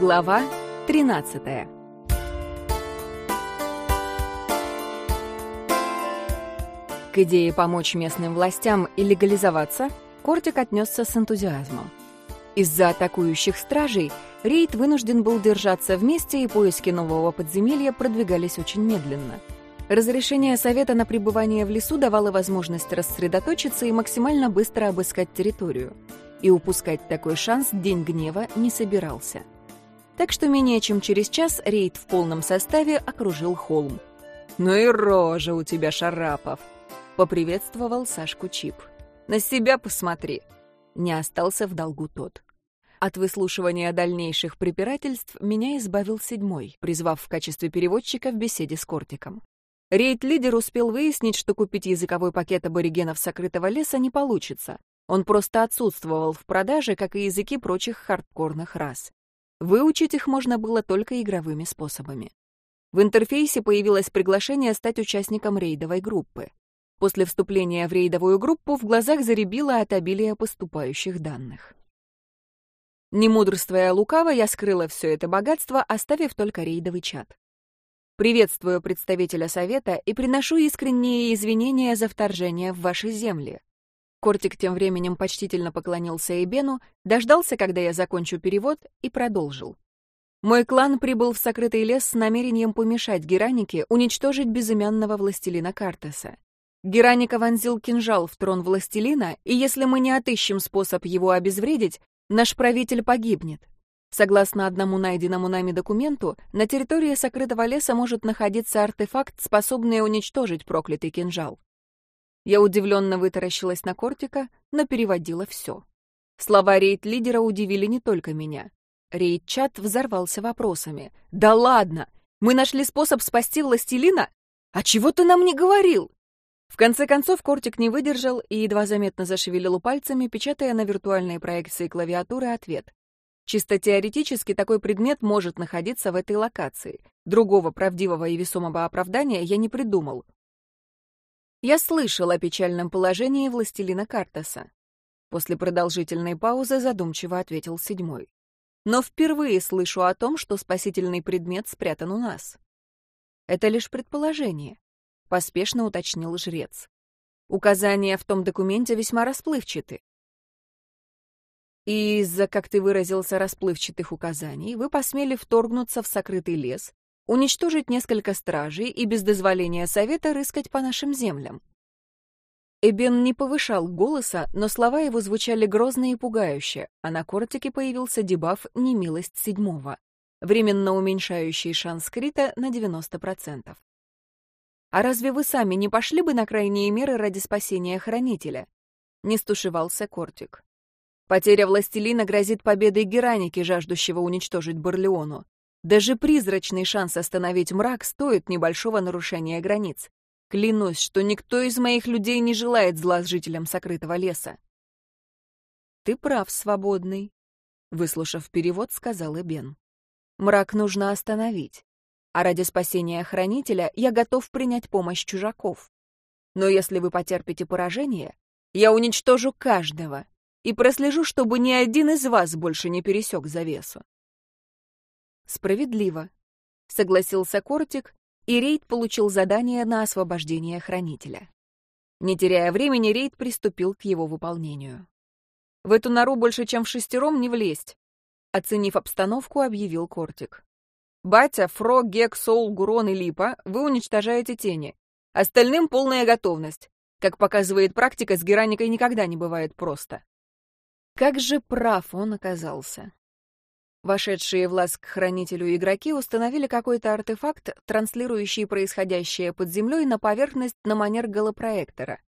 Глава 13 К идее помочь местным властям и легализоваться Кортик отнесся с энтузиазмом. Из-за атакующих стражей рейд вынужден был держаться вместе, и поиски нового подземелья продвигались очень медленно. Разрешение Совета на пребывание в лесу давало возможность рассредоточиться и максимально быстро обыскать территорию. И упускать такой шанс День Гнева не собирался. Так что менее чем через час рейд в полном составе окружил холм. «Ну и рожа у тебя, Шарапов!» — поприветствовал Сашку Чип. «На себя посмотри!» Не остался в долгу тот. От выслушивания дальнейших препирательств меня избавил седьмой, призвав в качестве переводчика в беседе с Кортиком. Рейд-лидер успел выяснить, что купить языковой пакет аборигенов сокрытого леса не получится. Он просто отсутствовал в продаже, как и языки прочих хардкорных рас. Выучить их можно было только игровыми способами. В интерфейсе появилось приглашение стать участником рейдовой группы. После вступления в рейдовую группу в глазах заребило от обилия поступающих данных. Не мудрствуя лукаво, я скрыла все это богатство, оставив только рейдовый чат. Приветствую представителя совета и приношу искренние извинения за вторжение в ваши земли. Кортик тем временем почтительно поклонился Эбену, дождался, когда я закончу перевод, и продолжил. Мой клан прибыл в сокрытый лес с намерением помешать Геранике уничтожить безымянного властелина Картеса. Гераника вонзил кинжал в трон властелина, и если мы не отыщем способ его обезвредить, наш правитель погибнет. Согласно одному найденному нами документу, на территории сокрытого леса может находиться артефакт, способный уничтожить проклятый кинжал. Я удивленно вытаращилась на Кортика, но переводила все. Слова рейд-лидера удивили не только меня. Рейд-чат взорвался вопросами. «Да ладно! Мы нашли способ спасти властелина? А чего ты нам не говорил?» В конце концов, Кортик не выдержал и едва заметно зашевелил пальцами, печатая на виртуальной проекции клавиатуры ответ. Чисто теоретически такой предмет может находиться в этой локации. Другого правдивого и весомого оправдания я не придумал. Я слышал о печальном положении властелина Картаса. После продолжительной паузы задумчиво ответил седьмой. Но впервые слышу о том, что спасительный предмет спрятан у нас. Это лишь предположение поспешно уточнил жрец. Указания в том документе весьма расплывчаты. И из-за, как ты выразился, расплывчатых указаний, вы посмели вторгнуться в сокрытый лес, уничтожить несколько стражей и без дозволения совета рыскать по нашим землям. Эбен не повышал голоса, но слова его звучали грозно и пугающе, а на кортике появился дебаф «Немилость седьмого», временно уменьшающий шанс крита на 90%. А разве вы сами не пошли бы на крайние меры ради спасения хранителя? Не стушевался Кортик. Потеря властелина грозит победой Гераники, жаждущего уничтожить Барлеону. Даже призрачный шанс остановить мрак стоит небольшого нарушения границ. Клянусь, что никто из моих людей не желает зла жителям сокрытого леса. Ты прав, свободный, выслушав перевод, сказал Эбен. Мрак нужно остановить а ради спасения хранителя я готов принять помощь чужаков. Но если вы потерпите поражение, я уничтожу каждого и прослежу, чтобы ни один из вас больше не пересек завесу. Справедливо, согласился Кортик, и рейд получил задание на освобождение хранителя. Не теряя времени, рейд приступил к его выполнению. В эту нору больше, чем в шестером, не влезть, оценив обстановку, объявил Кортик. Батя, Фро, Гек, Соул, Гурон и Липа, вы уничтожаете тени. Остальным полная готовность. Как показывает практика, с Гераникой никогда не бывает просто. Как же прав он оказался. Вошедшие в лаз к хранителю игроки установили какой-то артефакт, транслирующий происходящее под землей на поверхность на манер голопроектора.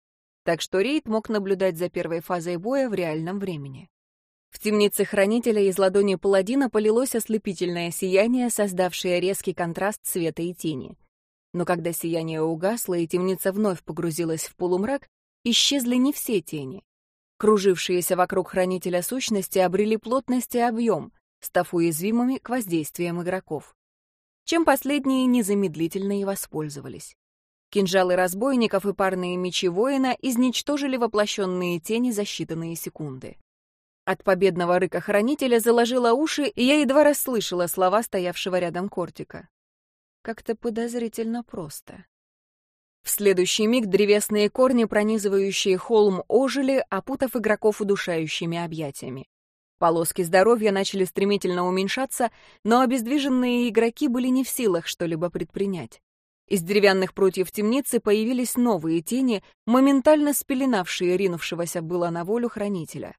Так что рейд мог наблюдать за первой фазой боя в реальном времени. В темнице хранителя из ладони паладина полилось ослепительное сияние, создавшее резкий контраст света и тени. Но когда сияние угасло и темница вновь погрузилась в полумрак, исчезли не все тени. Кружившиеся вокруг хранителя сущности обрели плотность и объем, став уязвимыми к воздействиям игроков. Чем последние незамедлительно и воспользовались. Кинжалы разбойников и парные мечи воина изничтожили воплощенные тени за считанные секунды. От победного рыка хранителя заложила уши, и я едва расслышала слова стоявшего рядом Кортика. Как-то подозрительно просто. В следующий миг древесные корни, пронизывающие холм, ожили, опутав игроков удушающими объятиями. Полоски здоровья начали стремительно уменьшаться, но обездвиженные игроки были не в силах что-либо предпринять. Из деревянных прутьев темницы появились новые тени, моментально спеленавшие ринувшегося было на волю хранителя.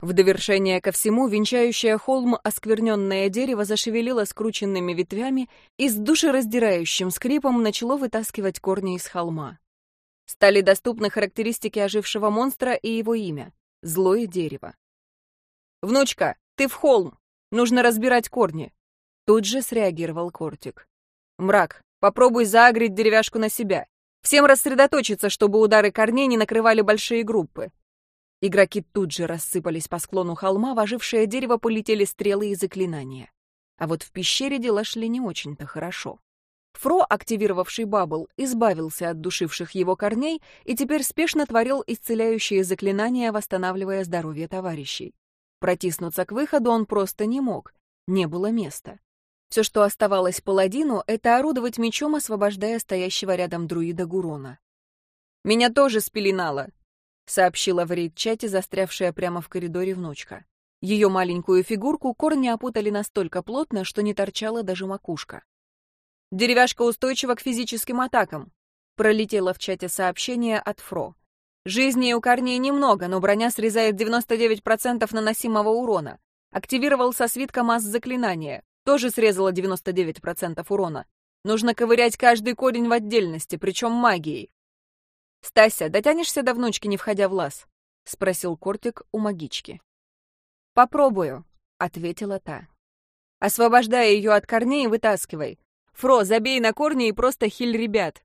В довершение ко всему, венчающее холм оскверненное дерево зашевелило скрученными ветвями и с душераздирающим скрипом начало вытаскивать корни из холма. Стали доступны характеристики ожившего монстра и его имя — злое дерево. «Внучка, ты в холм! Нужно разбирать корни!» Тут же среагировал Кортик. «Мрак, попробуй заагрить деревяшку на себя. Всем рассредоточиться, чтобы удары корней не накрывали большие группы. Игроки тут же рассыпались по склону холма, в ожившее дерево полетели стрелы и заклинания. А вот в пещере дела шли не очень-то хорошо. Фро, активировавший бабл, избавился от душивших его корней и теперь спешно творил исцеляющие заклинания, восстанавливая здоровье товарищей. Протиснуться к выходу он просто не мог, не было места. Все, что оставалось паладину, это орудовать мечом, освобождая стоящего рядом друида Гурона. «Меня тоже спеленало», — сообщила в рейд-чате застрявшая прямо в коридоре внучка. Ее маленькую фигурку корни опутали настолько плотно, что не торчала даже макушка. «Деревяшка устойчива к физическим атакам», — пролетело в чате сообщение от Фро. «Жизни у корней немного, но броня срезает 99% наносимого урона. Активировался свитка масс заклинания. Тоже срезала 99% урона. Нужно ковырять каждый корень в отдельности, причем магией. «Стася, дотянешься до внучки, не входя в лаз?» — спросил Кортик у магички. «Попробую», — ответила та. «Освобождай ее от корней вытаскивай. Фро, забей на корни и просто хиль ребят.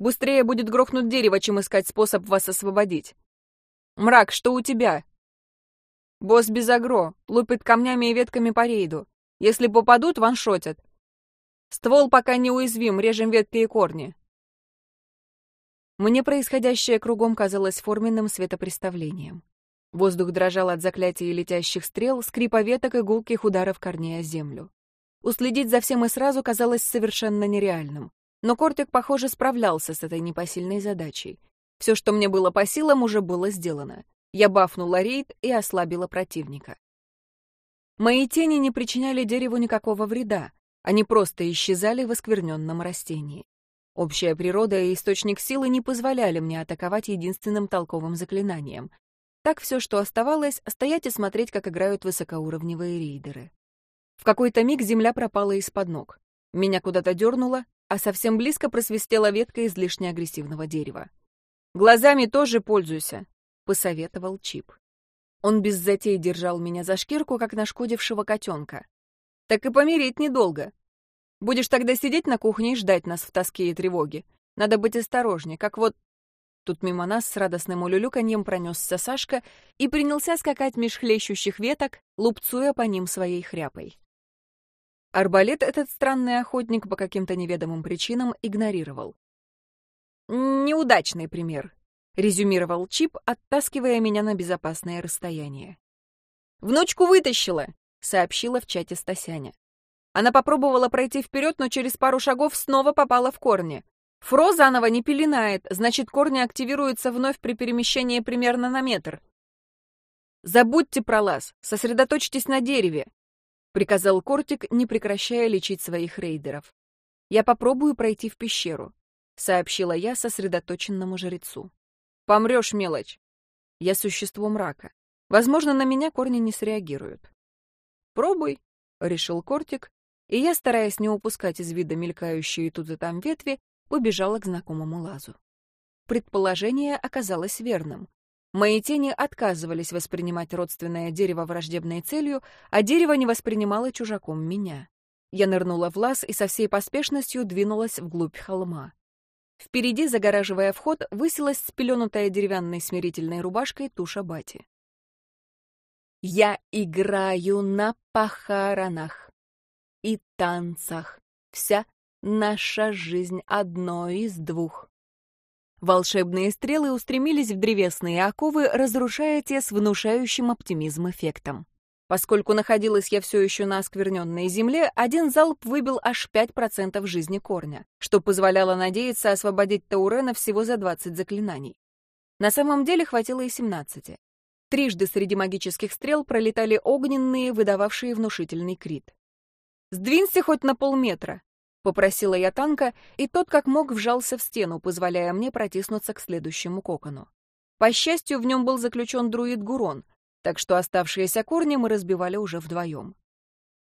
Быстрее будет грохнуть дерево, чем искать способ вас освободить. Мрак, что у тебя?» «Босс без агро, лупит камнями и ветками по рейду. Если попадут, ваншотят. Ствол пока не уязвим, режем ветки и корни. Мне происходящее кругом казалось форменным светопреставлением. Воздух дрожал от заклятий летящих стрел, скрипа веток и гулких ударов корней о землю. Уследить за всем и сразу казалось совершенно нереальным. Но Кортик, похоже, справлялся с этой непосильной задачей. Все, что мне было по силам, уже было сделано. Я бафнула рейд и ослабила противника. Мои тени не причиняли дереву никакого вреда, они просто исчезали в оскверненном растении. Общая природа и источник силы не позволяли мне атаковать единственным толковым заклинанием. Так все, что оставалось, стоять и смотреть, как играют высокоуровневые рейдеры. В какой-то миг земля пропала из-под ног. Меня куда-то дернуло, а совсем близко просвистела ветка излишне агрессивного дерева. «Глазами тоже пользуйся», — посоветовал Чип. Он без затей держал меня за шкирку, как нашкодившего котенка. «Так и помереть недолго. Будешь тогда сидеть на кухне и ждать нас в тоске и тревоге. Надо быть осторожнее, как вот...» Тут мимо нас с радостным улюлюканьем пронесся Сашка и принялся скакать меж хлещущих веток, лупцуя по ним своей хряпой. Арбалет этот странный охотник по каким-то неведомым причинам игнорировал. «Неудачный пример», — резюмировал Чип, оттаскивая меня на безопасное расстояние. «Внучку вытащила», — сообщила в чате Стасяня. Она попробовала пройти вперед, но через пару шагов снова попала в корни. Фро заново не пеленает, значит, корни активируются вновь при перемещении примерно на метр. «Забудьте про лаз, сосредоточьтесь на дереве», — приказал Кортик, не прекращая лечить своих рейдеров. «Я попробую пройти в пещеру», — сообщила я сосредоточенному жрецу. «Помрешь, мелочь. Я существо мрака. Возможно, на меня корни не среагируют». «Пробуй», — решил Кортик и я, стараясь не упускать из вида мелькающие тут и там ветви, убежала к знакомому лазу. Предположение оказалось верным. Мои тени отказывались воспринимать родственное дерево враждебной целью, а дерево не воспринимало чужаком меня. Я нырнула в лаз и со всей поспешностью двинулась вглубь холма. Впереди, загораживая вход, высилась спеленутая деревянной смирительной рубашкой туша бати. «Я играю на похоронах», и танцах. Вся наша жизнь одно из двух. Волшебные стрелы устремились в древесные оковы, разрушая те с внушающим оптимизм эффектом. Поскольку находилась я все еще на оскверненной земле, один залп выбил аж 5% жизни корня, что позволяло надеяться освободить Таурена всего за 20 заклинаний. На самом деле хватило и 17. Трижды среди магических стрел пролетали огненные, выдававшие внушительный крит. «Сдвинься хоть на полметра!» — попросила я танка, и тот как мог вжался в стену, позволяя мне протиснуться к следующему кокону. По счастью, в нем был заключен друид Гурон, так что оставшиеся корни мы разбивали уже вдвоем.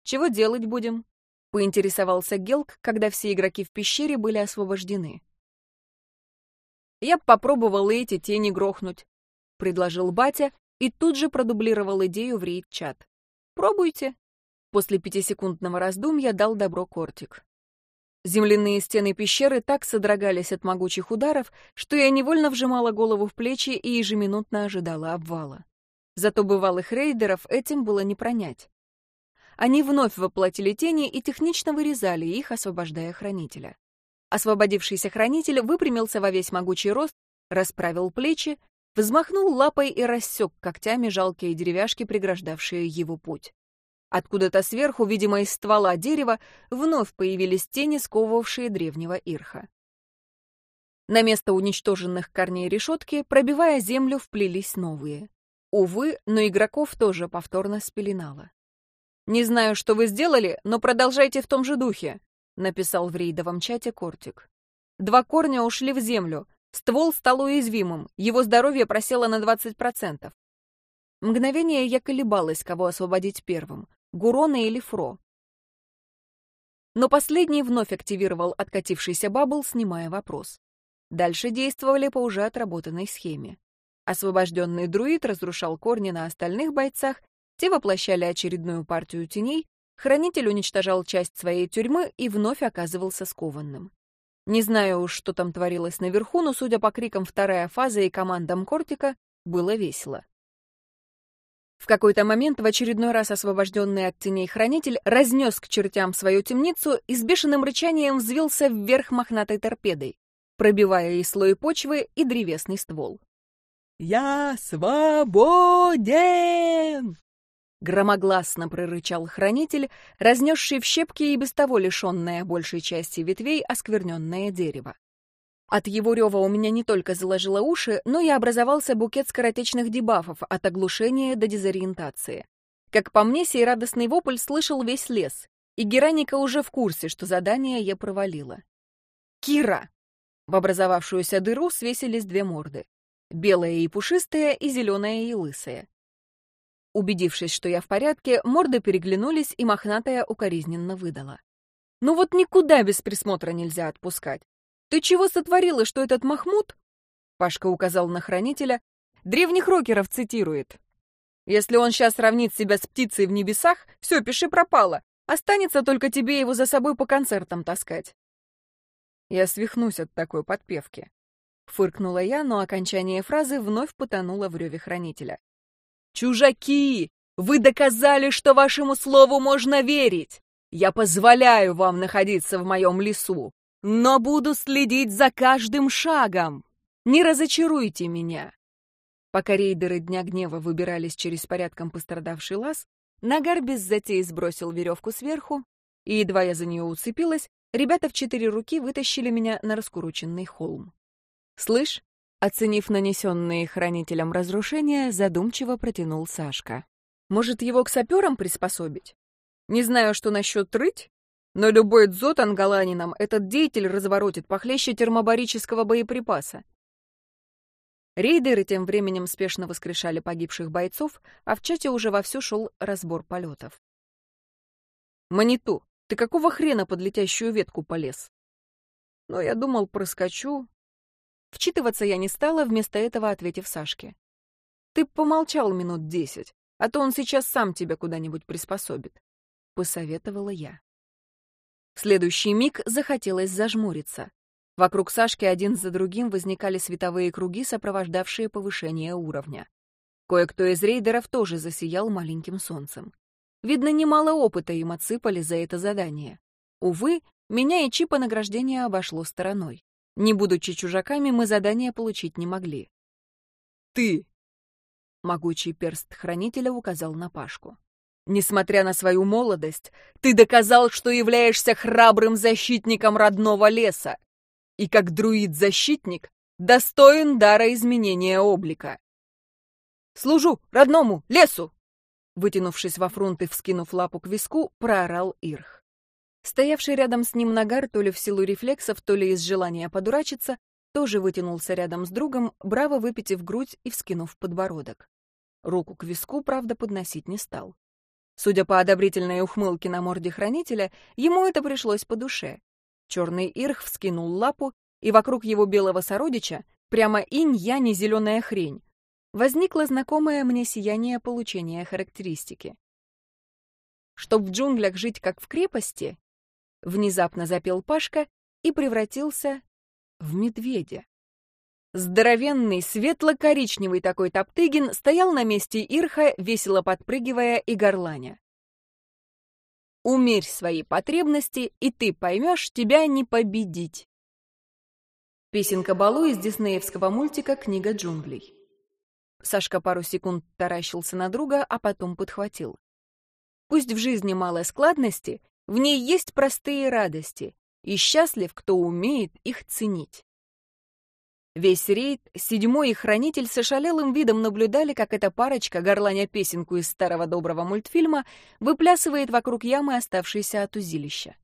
«Чего делать будем?» — поинтересовался Гелк, когда все игроки в пещере были освобождены. «Я попробовал эти тени грохнуть», — предложил батя и тут же продублировал идею в рейд-чат. «Пробуйте». После пятисекундного раздумья дал добро Кортик. Земляные стены пещеры так содрогались от могучих ударов, что я невольно вжимала голову в плечи и ежеминутно ожидала обвала. Зато бывалых рейдеров этим было не пронять. Они вновь воплотили тени и технично вырезали их, освобождая хранителя. Освободившийся хранитель выпрямился во весь могучий рост, расправил плечи, взмахнул лапой и рассек когтями жалкие деревяшки, преграждавшие его путь. Откуда-то сверху, видимо, из ствола дерева, вновь появились тени, сковывавшие древнего ирха. На место уничтоженных корней решетки, пробивая землю, вплелись новые. Увы, но игроков тоже повторно спеленало. «Не знаю, что вы сделали, но продолжайте в том же духе», — написал в рейдовом чате Кортик. Два корня ушли в землю, ствол стал уязвимым, его здоровье просело на 20%. Мгновение я колебалась, кого освободить первым — Гурона или Фро. Но последний вновь активировал откатившийся бабл, снимая вопрос. Дальше действовали по уже отработанной схеме. Освобожденный друид разрушал корни на остальных бойцах, те воплощали очередную партию теней, хранитель уничтожал часть своей тюрьмы и вновь оказывался скованным. Не знаю уж, что там творилось наверху, но, судя по крикам вторая фаза и командам Кортика, было весело. В какой-то момент в очередной раз освобожденный от теней хранитель разнес к чертям свою темницу и с бешеным рычанием взвился вверх мохнатой торпедой, пробивая и слой почвы, и древесный ствол. «Я свободен!» Громогласно прорычал хранитель, разнесший в щепки и без того лишенное большей части ветвей оскверненное дерево. От его рева у меня не только заложило уши, но и образовался букет скоротечных дебафов от оглушения до дезориентации. Как по мне, сей радостный вопль слышал весь лес, и Гераника уже в курсе, что задание я провалила. «Кира!» В образовавшуюся дыру свесились две морды белая и пушистая, и зеленая и лысая. Убедившись, что я в порядке, морды переглянулись, и мохнатая укоризненно выдала. «Ну вот никуда без присмотра нельзя отпускать. Ты чего сотворила, что этот Махмуд?» Пашка указал на хранителя. «Древних рокеров цитирует. Если он сейчас сравнит себя с птицей в небесах, все, пиши пропало. Останется только тебе его за собой по концертам таскать». Я свихнусь от такой подпевки. Фыркнула я, но окончание фразы вновь потонуло в реве хранителя. «Чужаки! Вы доказали, что вашему слову можно верить! Я позволяю вам находиться в моем лесу, но буду следить за каждым шагом! Не разочаруйте меня!» Пока рейдеры Дня Гнева выбирались через порядком пострадавший лаз, Нагар без затей сбросил веревку сверху, и едва я за нее уцепилась, ребята в четыре руки вытащили меня на раскуроченный холм. «Слышь?» Оценив нанесенные хранителям разрушения, задумчиво протянул Сашка. «Может, его к саперам приспособить? Не знаю, что насчет рыть, но любой дзот ангаланином этот деятель разворотит похлеще термобарического боеприпаса. Рейдеры тем временем спешно воскрешали погибших бойцов, а в чате уже вовсю шел разбор полетов. «Маниту, ты какого хрена под летящую ветку полез?» «Ну, я думал, проскочу, Вчитываться я не стала, вместо этого ответив Сашке. «Ты помолчал минут десять, а то он сейчас сам тебя куда-нибудь приспособит», — посоветовала я. В следующий миг захотелось зажмуриться. Вокруг Сашки один за другим возникали световые круги, сопровождавшие повышение уровня. Кое-кто из рейдеров тоже засиял маленьким солнцем. Видно, немало опыта им отсыпали за это задание. Увы, меня и чипа награждения обошло стороной. Не будучи чужаками, мы задание получить не могли. «Ты!» — могучий перст хранителя указал на Пашку. «Несмотря на свою молодость, ты доказал, что являешься храбрым защитником родного леса, и как друид-защитник достоин дара изменения облика. «Служу родному лесу!» Вытянувшись во фрунт и вскинув лапу к виску, проорал Ирх. Стоявший рядом с ним Нагар, то ли в силу рефлексов, то ли из желания подурачиться, тоже вытянулся рядом с другом, браво выпитив грудь и вскинув подбородок. Руку к виску, правда, подносить не стал. Судя по одобрительной ухмылке на морде хранителя, ему это пришлось по душе. Черный Ирх вскинул лапу, и вокруг его белого сородича, прямо инь-янь и зеленая хрень, возникло знакомое мне сияние получения характеристики. Чтоб в джунглях жить как в крепости, внезапно запел Пашка и превратился в медведя. Здоровенный, светло-коричневый такой Топтыгин стоял на месте Ирха, весело подпрыгивая и горланя. «Умерь свои потребности, и ты поймешь, тебя не победить». Песенка Балу из диснеевского мультика «Книга джунглей». Сашка пару секунд таращился на друга, а потом подхватил. Пусть в жизни мало складности, в ней есть простые радости, и счастлив, кто умеет их ценить. Весь рейд, седьмой и хранитель с ошалелым видом наблюдали, как эта парочка, горланя песенку из старого доброго мультфильма, выплясывает вокруг ямы, оставшейся от узилища.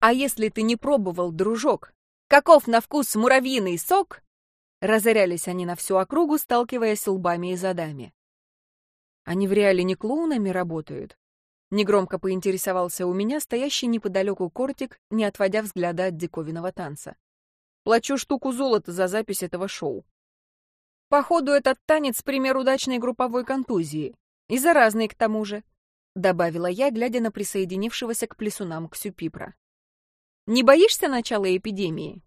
«А если ты не пробовал, дружок, каков на вкус муравьиный сок?» Разорялись они на всю округу, сталкиваясь лбами и задами. Они в реале не клоунами работают? Негромко поинтересовался у меня стоящий неподалеку кортик, не отводя взгляда от диковинного танца. Плачу штуку золота за запись этого шоу. Походу, этот танец — пример удачной групповой контузии. И заразный к тому же, — добавила я, глядя на присоединившегося к плесунам Ксюпипра. Не боишься начала эпидемии?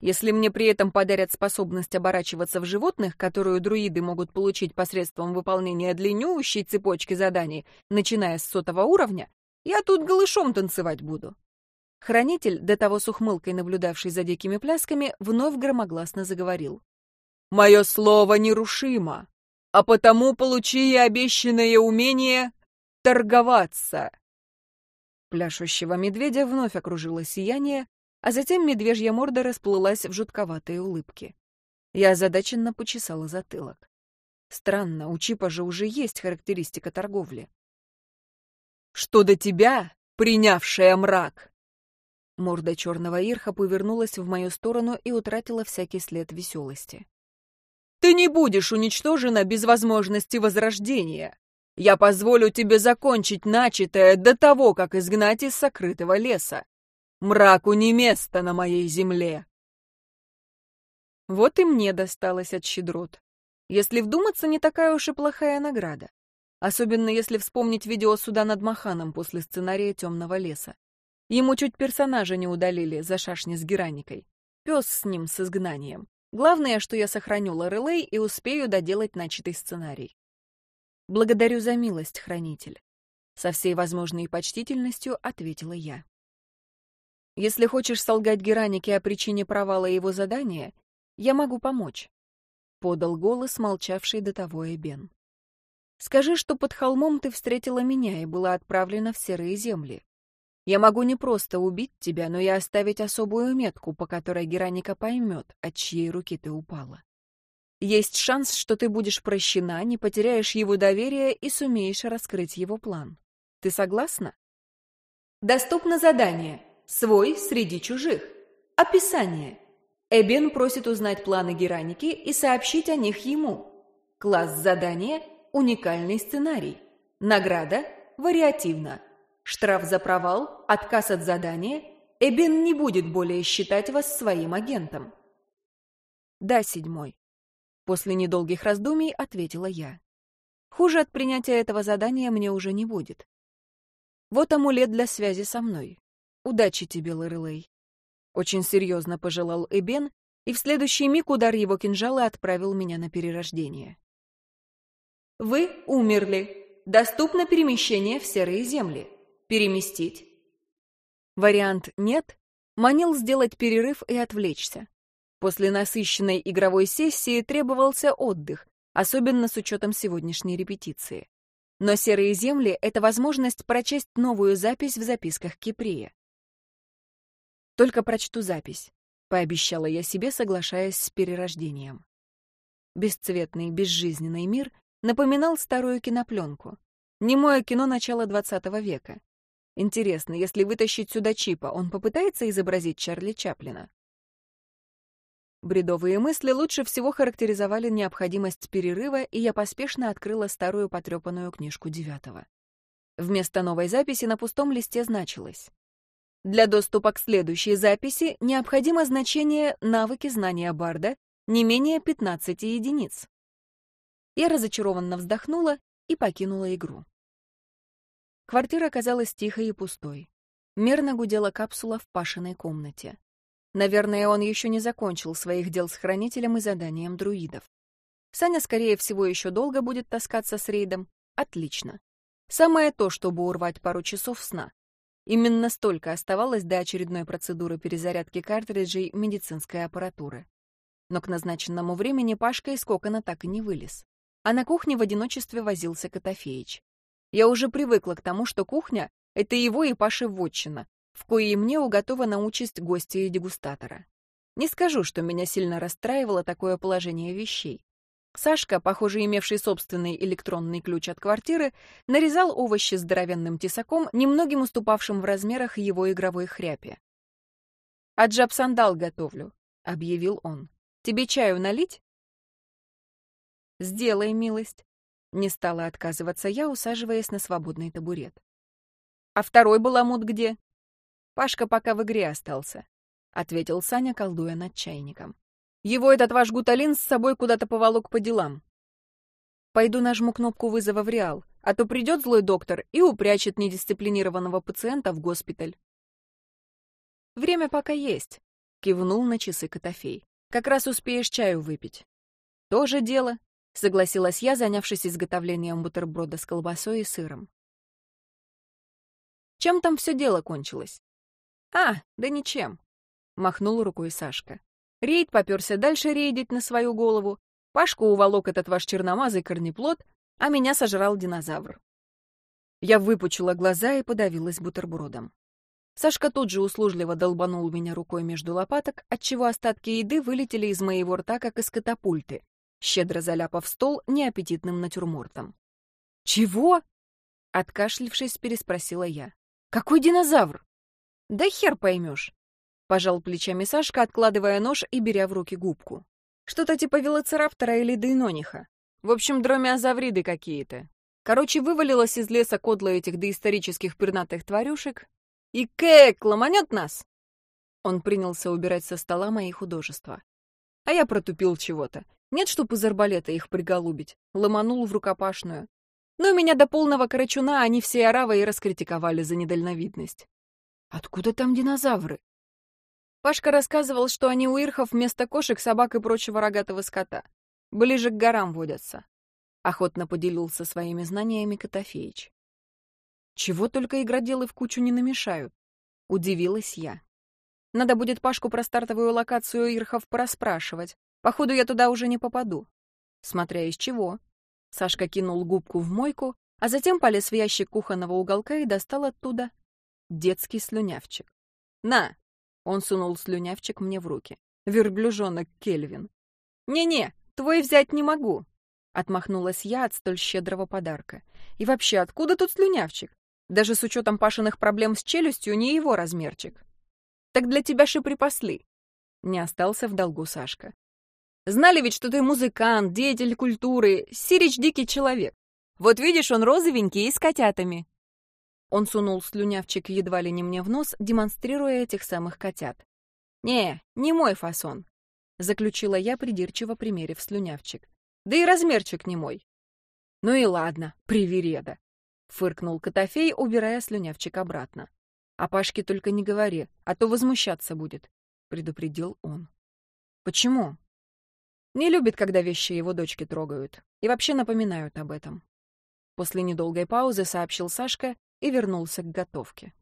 Если мне при этом подарят способность оборачиваться в животных, которую друиды могут получить посредством выполнения длиннющей цепочки заданий, начиная с сотого уровня, я тут голышом танцевать буду. Хранитель, до того с ухмылкой наблюдавший за дикими плясками, вновь громогласно заговорил. «Мое слово нерушимо, а потому получи обещанное умение торговаться!» Пляшущего медведя вновь окружило сияние, а затем медвежья морда расплылась в жутковатой улыбке. Я озадаченно почесала затылок. Странно, у Чипа же уже есть характеристика торговли. «Что до тебя, принявшая мрак?» Морда черного ирха повернулась в мою сторону и утратила всякий след веселости. «Ты не будешь уничтожена без возможности возрождения. Я позволю тебе закончить начатое до того, как изгнать из сокрытого леса. Мраку не место на моей земле. Вот и мне досталось от щедрот. Если вдуматься, не такая уж и плохая награда. Особенно если вспомнить видео суда над Маханом после сценария «Темного леса». Ему чуть персонажа не удалили за шашни с Гераникой. Пес с ним, с изгнанием. Главное, что я сохраню Лорелей и успею доделать начатый сценарий. Благодарю за милость, хранитель. Со всей возможной почтительностью ответила я. Если хочешь солгать Геранике о причине провала его задания, я могу помочь», — подал голос, молчавший до того Эбен. «Скажи, что под холмом ты встретила меня и была отправлена в серые земли. Я могу не просто убить тебя, но и оставить особую метку, по которой Гераника поймет, от чьей руки ты упала. Есть шанс, что ты будешь прощена, не потеряешь его доверие и сумеешь раскрыть его план. Ты согласна? Доступно задание Свой среди чужих. Описание. Эбен просит узнать планы Гераники и сообщить о них ему. Класс задания – уникальный сценарий. Награда – вариативно. Штраф за провал, отказ от задания – Эбен не будет более считать вас своим агентом. Да, седьмой. После недолгих раздумий ответила я. Хуже от принятия этого задания мне уже не будет. Вот амулет для связи со мной. Удачи тебе, Лорелей. Очень серьезно пожелал Эбен, и в следующий миг удар его кинжала отправил меня на перерождение. Вы умерли. Доступно перемещение в серые земли. Переместить. Вариант «нет» манил сделать перерыв и отвлечься. После насыщенной игровой сессии требовался отдых, особенно с учетом сегодняшней репетиции. Но «Серые земли» — это возможность прочесть новую запись в записках Киприя. «Только прочту запись», — пообещала я себе, соглашаясь с перерождением. Бесцветный, безжизненный мир напоминал старую кинопленку. Немое кино начала XX века. Интересно, если вытащить сюда чипа, он попытается изобразить Чарли Чаплина? Бредовые мысли лучше всего характеризовали необходимость перерыва, и я поспешно открыла старую потрепанную книжку девятого. Вместо новой записи на пустом листе значилось. Для доступа к следующей записи необходимо значение «навыки знания Барда» не менее 15 единиц. Я разочарованно вздохнула и покинула игру. Квартира казалась тихой и пустой. Мерно гудела капсула в Пашиной комнате. Наверное, он еще не закончил своих дел с хранителем и заданием друидов. Саня, скорее всего, еще долго будет таскаться с рейдом. Отлично. Самое то, чтобы урвать пару часов сна. Именно столько оставалось до очередной процедуры перезарядки картриджей медицинской аппаратуры. Но к назначенному времени Пашка из кокона так и не вылез. А на кухне в одиночестве возился Котофеич. Я уже привыкла к тому, что кухня — это его и Паши вотчина, в коей мне уготована участь гостя и дегустатора. Не скажу, что меня сильно расстраивало такое положение вещей. Сашка, похоже, имевший собственный электронный ключ от квартиры, нарезал овощи здоровенным тесаком, немногим уступавшим в размерах его игровой хряпе. «Аджаб-сандал готовлю», — объявил он. «Тебе чаю налить?» «Сделай милость», — не стала отказываться я, усаживаясь на свободный табурет. «А второй баламут где?» Пашка пока в игре остался», — ответил Саня, колдуя над чайником. «Его этот ваш гуталин с собой куда-то поволок по делам. Пойду нажму кнопку вызова в Реал, а то придет злой доктор и упрячет недисциплинированного пациента в госпиталь». «Время пока есть», — кивнул на часы Котофей. «Как раз успеешь чаю выпить». «Тоже дело», — согласилась я, занявшись изготовлением бутерброда с колбасой и сыром. Чем там все дело кончилось? «А, да ничем», — махнул рукой Сашка. Рейд попёрся дальше рейдить на свою голову. Пашку уволок этот ваш черномазый корнеплод, а меня сожрал динозавр. Я выпучила глаза и подавилась бутербродом. Сашка тут же услужливо долбанул меня рукой между лопаток, отчего остатки еды вылетели из моего рта, как из катапульты, щедро заляпав стол неаппетитным натюрмортом. «Чего?» — откашлившись, переспросила я. «Какой динозавр?» Да хер поймешь. Пожал плечами Сашка, откладывая нож и беря в руки губку. Что-то типа велоцираптора или дейнониха. В общем, дромеозавриды какие-то. Короче, вывалилась из леса кодла этих доисторических пернатых тварюшек. И кэк, ломанет нас! Он принялся убирать со стола мои художества. А я протупил чего-то. Нет, чтоб из арбалета их приголубить. Ломанул в рукопашную. Но меня до полного карачуна они все оравой и раскритиковали за недальновидность. Откуда там динозавры? Пашка рассказывал, что они у ирхов вместо кошек, собак и прочего рогатого скота. Ближе к горам водятся. Охотно поделился своими знаниями Котофеич. Чего только игроделы в кучу не намешают. Удивилась я. Надо будет Пашку про стартовую локацию ирхов пораспрашивать. Походу, я туда уже не попаду. Смотря из чего. Сашка кинул губку в мойку, а затем полез в ящик кухонного уголка и достал оттуда детский слюнявчик. «На!» — он сунул слюнявчик мне в руки. «Верблюжонок Кельвин». «Не-не, твой взять не могу!» — отмахнулась я от столь щедрого подарка. «И вообще, откуда тут слюнявчик? Даже с учетом Пашиных проблем с челюстью не его размерчик». «Так для тебя же припасли!» — не остался в долгу Сашка. «Знали ведь, что ты музыкант, деятель культуры, Сирич дикий человек. Вот видишь, он розовенький и с котятами. Он сунул слюнявчик едва ли не мне в нос, демонстрируя этих самых котят. «Не, не мой фасон», — заключила я, придирчиво примерив слюнявчик. «Да и размерчик не мой». «Ну и ладно, привереда», — фыркнул Котофей, убирая слюнявчик обратно. «А Пашке только не говори, а то возмущаться будет», — предупредил он. «Почему?» «Не любит, когда вещи его дочки трогают, и вообще напоминают об этом». После недолгой паузы сообщил Сашка и вернулся к готовке.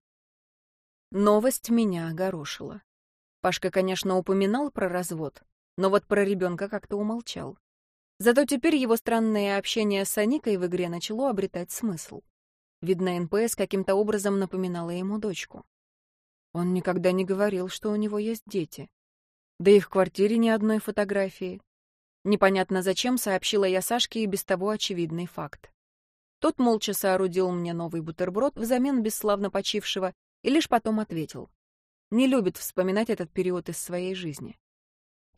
Новость меня огорошила. Пашка, конечно, упоминал про развод, но вот про ребенка как-то умолчал. Зато теперь его странное общение с Аникой в игре начало обретать смысл. Видно, НПС каким-то образом напоминала ему дочку. Он никогда не говорил, что у него есть дети. Да и в квартире ни одной фотографии. Непонятно зачем сообщила я Сашке и без того очевидный факт. Тот молча соорудил мне новый бутерброд взамен бесславно почившего и лишь потом ответил. Не любит вспоминать этот период из своей жизни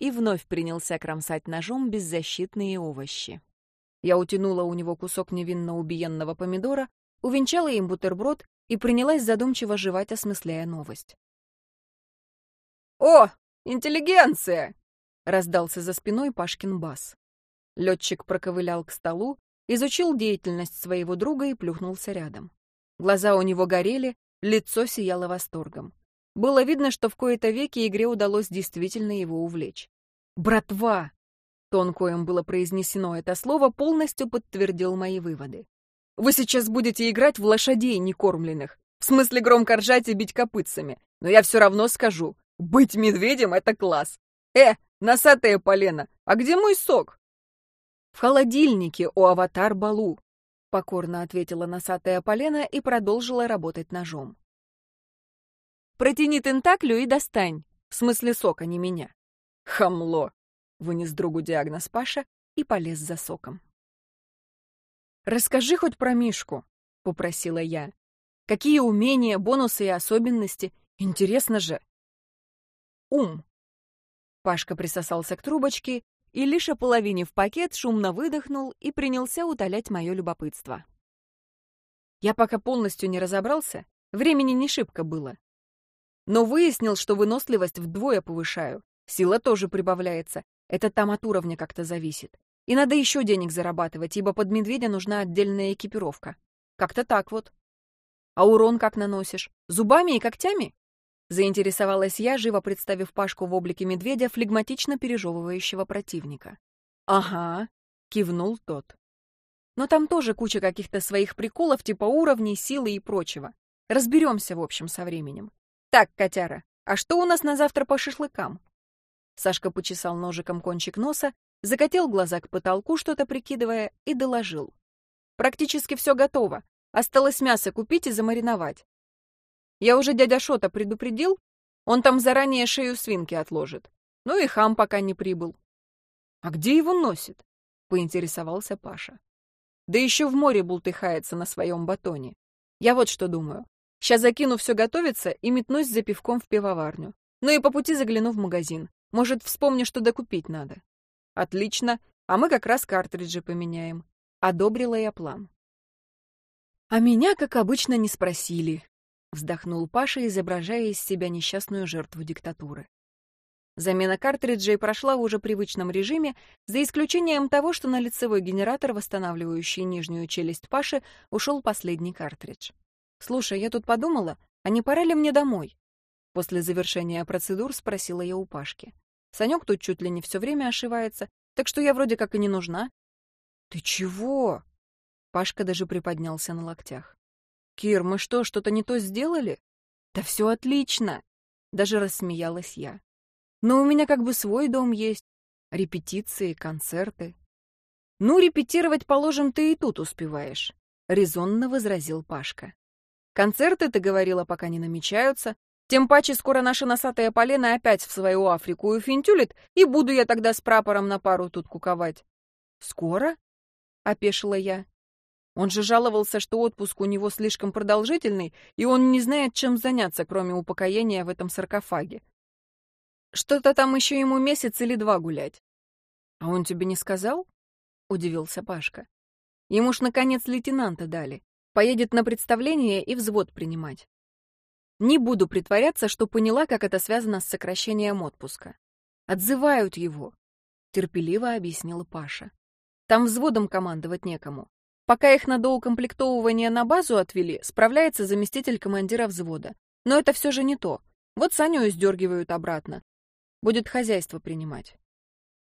и вновь принялся кромсать ножом беззащитные овощи. Я утянула у него кусок невинно убиенного помидора, увенчала им бутерброд и принялась задумчиво жевать, осмысляя новость. «О, интеллигенция!» — раздался за спиной Пашкин бас. Летчик проковылял к столу, изучил деятельность своего друга и плюхнулся рядом. Глаза у него горели, лицо сияло восторгом. Было видно, что в кои-то веки игре удалось действительно его увлечь. «Братва!» Тон, коем было произнесено это слово, полностью подтвердил мои выводы. «Вы сейчас будете играть в лошадей некормленных, в смысле громко ржать и бить копытцами, но я все равно скажу, быть медведем — это класс. Э, носатая полена, а где мой сок?» «В холодильнике у аватар Балу», — покорно ответила носатая полена и продолжила работать ножом. Протяни тентаклю и достань. В смысле сока, не меня. Хамло. Вынес другу диагноз Паша и полез за соком. «Расскажи хоть про Мишку», — попросила я. «Какие умения, бонусы и особенности? Интересно же!» «Ум!» Пашка присосался к трубочке и, лишь ополовинив пакет, шумно выдохнул и принялся утолять мое любопытство. Я пока полностью не разобрался, времени не шибко было, но выяснил, что выносливость вдвое повышаю. Сила тоже прибавляется. Это там от уровня как-то зависит. И надо еще денег зарабатывать, ибо под медведя нужна отдельная экипировка. Как-то так вот. А урон как наносишь? Зубами и когтями? Заинтересовалась я, живо представив Пашку в облике медведя, флегматично пережевывающего противника. «Ага», — кивнул тот. «Но там тоже куча каких-то своих приколов, типа уровней, силы и прочего. Разберемся, в общем, со временем. «Так, котяра, а что у нас на завтра по шашлыкам?» Сашка почесал ножиком кончик носа, закатил глаза к потолку, что-то прикидывая, и доложил. «Практически все готово. Осталось мясо купить и замариновать. Я уже дядя Шота предупредил, он там заранее шею свинки отложит. Ну и хам пока не прибыл». «А где его носит?» — поинтересовался Паша. «Да еще в море бултыхается на своем батоне. Я вот что думаю. Сейчас закину все готовиться и метнусь за пивком в пивоварню. Ну и по пути загляну в магазин. Может, вспомню, что докупить надо. Отлично. А мы как раз картриджи поменяем. Одобрила я план. А меня, как обычно, не спросили. Вздохнул Паша, изображая из себя несчастную жертву диктатуры. Замена картриджей прошла в уже привычном режиме, за исключением того, что на лицевой генератор, восстанавливающий нижнюю челюсть Паши, ушел последний картридж. «Слушай, я тут подумала, а не пора ли мне домой?» После завершения процедур спросила я у Пашки. Санек тут чуть ли не все время ошивается, так что я вроде как и не нужна. «Ты чего?» Пашка даже приподнялся на локтях. «Кир, мы что, что-то не то сделали?» «Да все отлично!» Даже рассмеялась я. «Но у меня как бы свой дом есть. Репетиции, концерты». «Ну, репетировать, положим, ты и тут успеваешь», — резонно возразил Пашка. Концерты, ты говорила, пока не намечаются. Тем паче скоро наша носатая полена опять в свою Африку и финтюлит, и буду я тогда с прапором на пару тут куковать. Скоро? — опешила я. Он же жаловался, что отпуск у него слишком продолжительный, и он не знает, чем заняться, кроме упокоения в этом саркофаге. Что-то там еще ему месяц или два гулять. — А он тебе не сказал? — удивился Пашка. Ему ж, наконец, лейтенанта дали. Поедет на представление и взвод принимать. Не буду притворяться, что поняла, как это связано с сокращением отпуска. Отзывают его, — терпеливо объяснила Паша. Там взводом командовать некому. Пока их на доукомплектовывание на базу отвели, справляется заместитель командира взвода. Но это все же не то. Вот Саню издергивают обратно. Будет хозяйство принимать.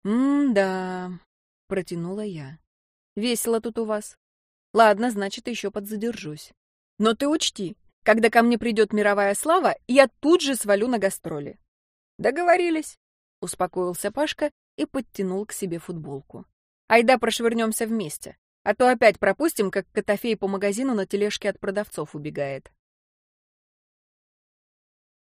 «М-да», — протянула я. «Весело тут у вас. Ладно, значит, еще подзадержусь. Но ты учти, Когда ко мне придет мировая слава, я тут же свалю на гастроли. Договорились, успокоился Пашка и подтянул к себе футболку. Айда прошвырнемся вместе, а то опять пропустим, как Котофей по магазину на тележке от продавцов убегает.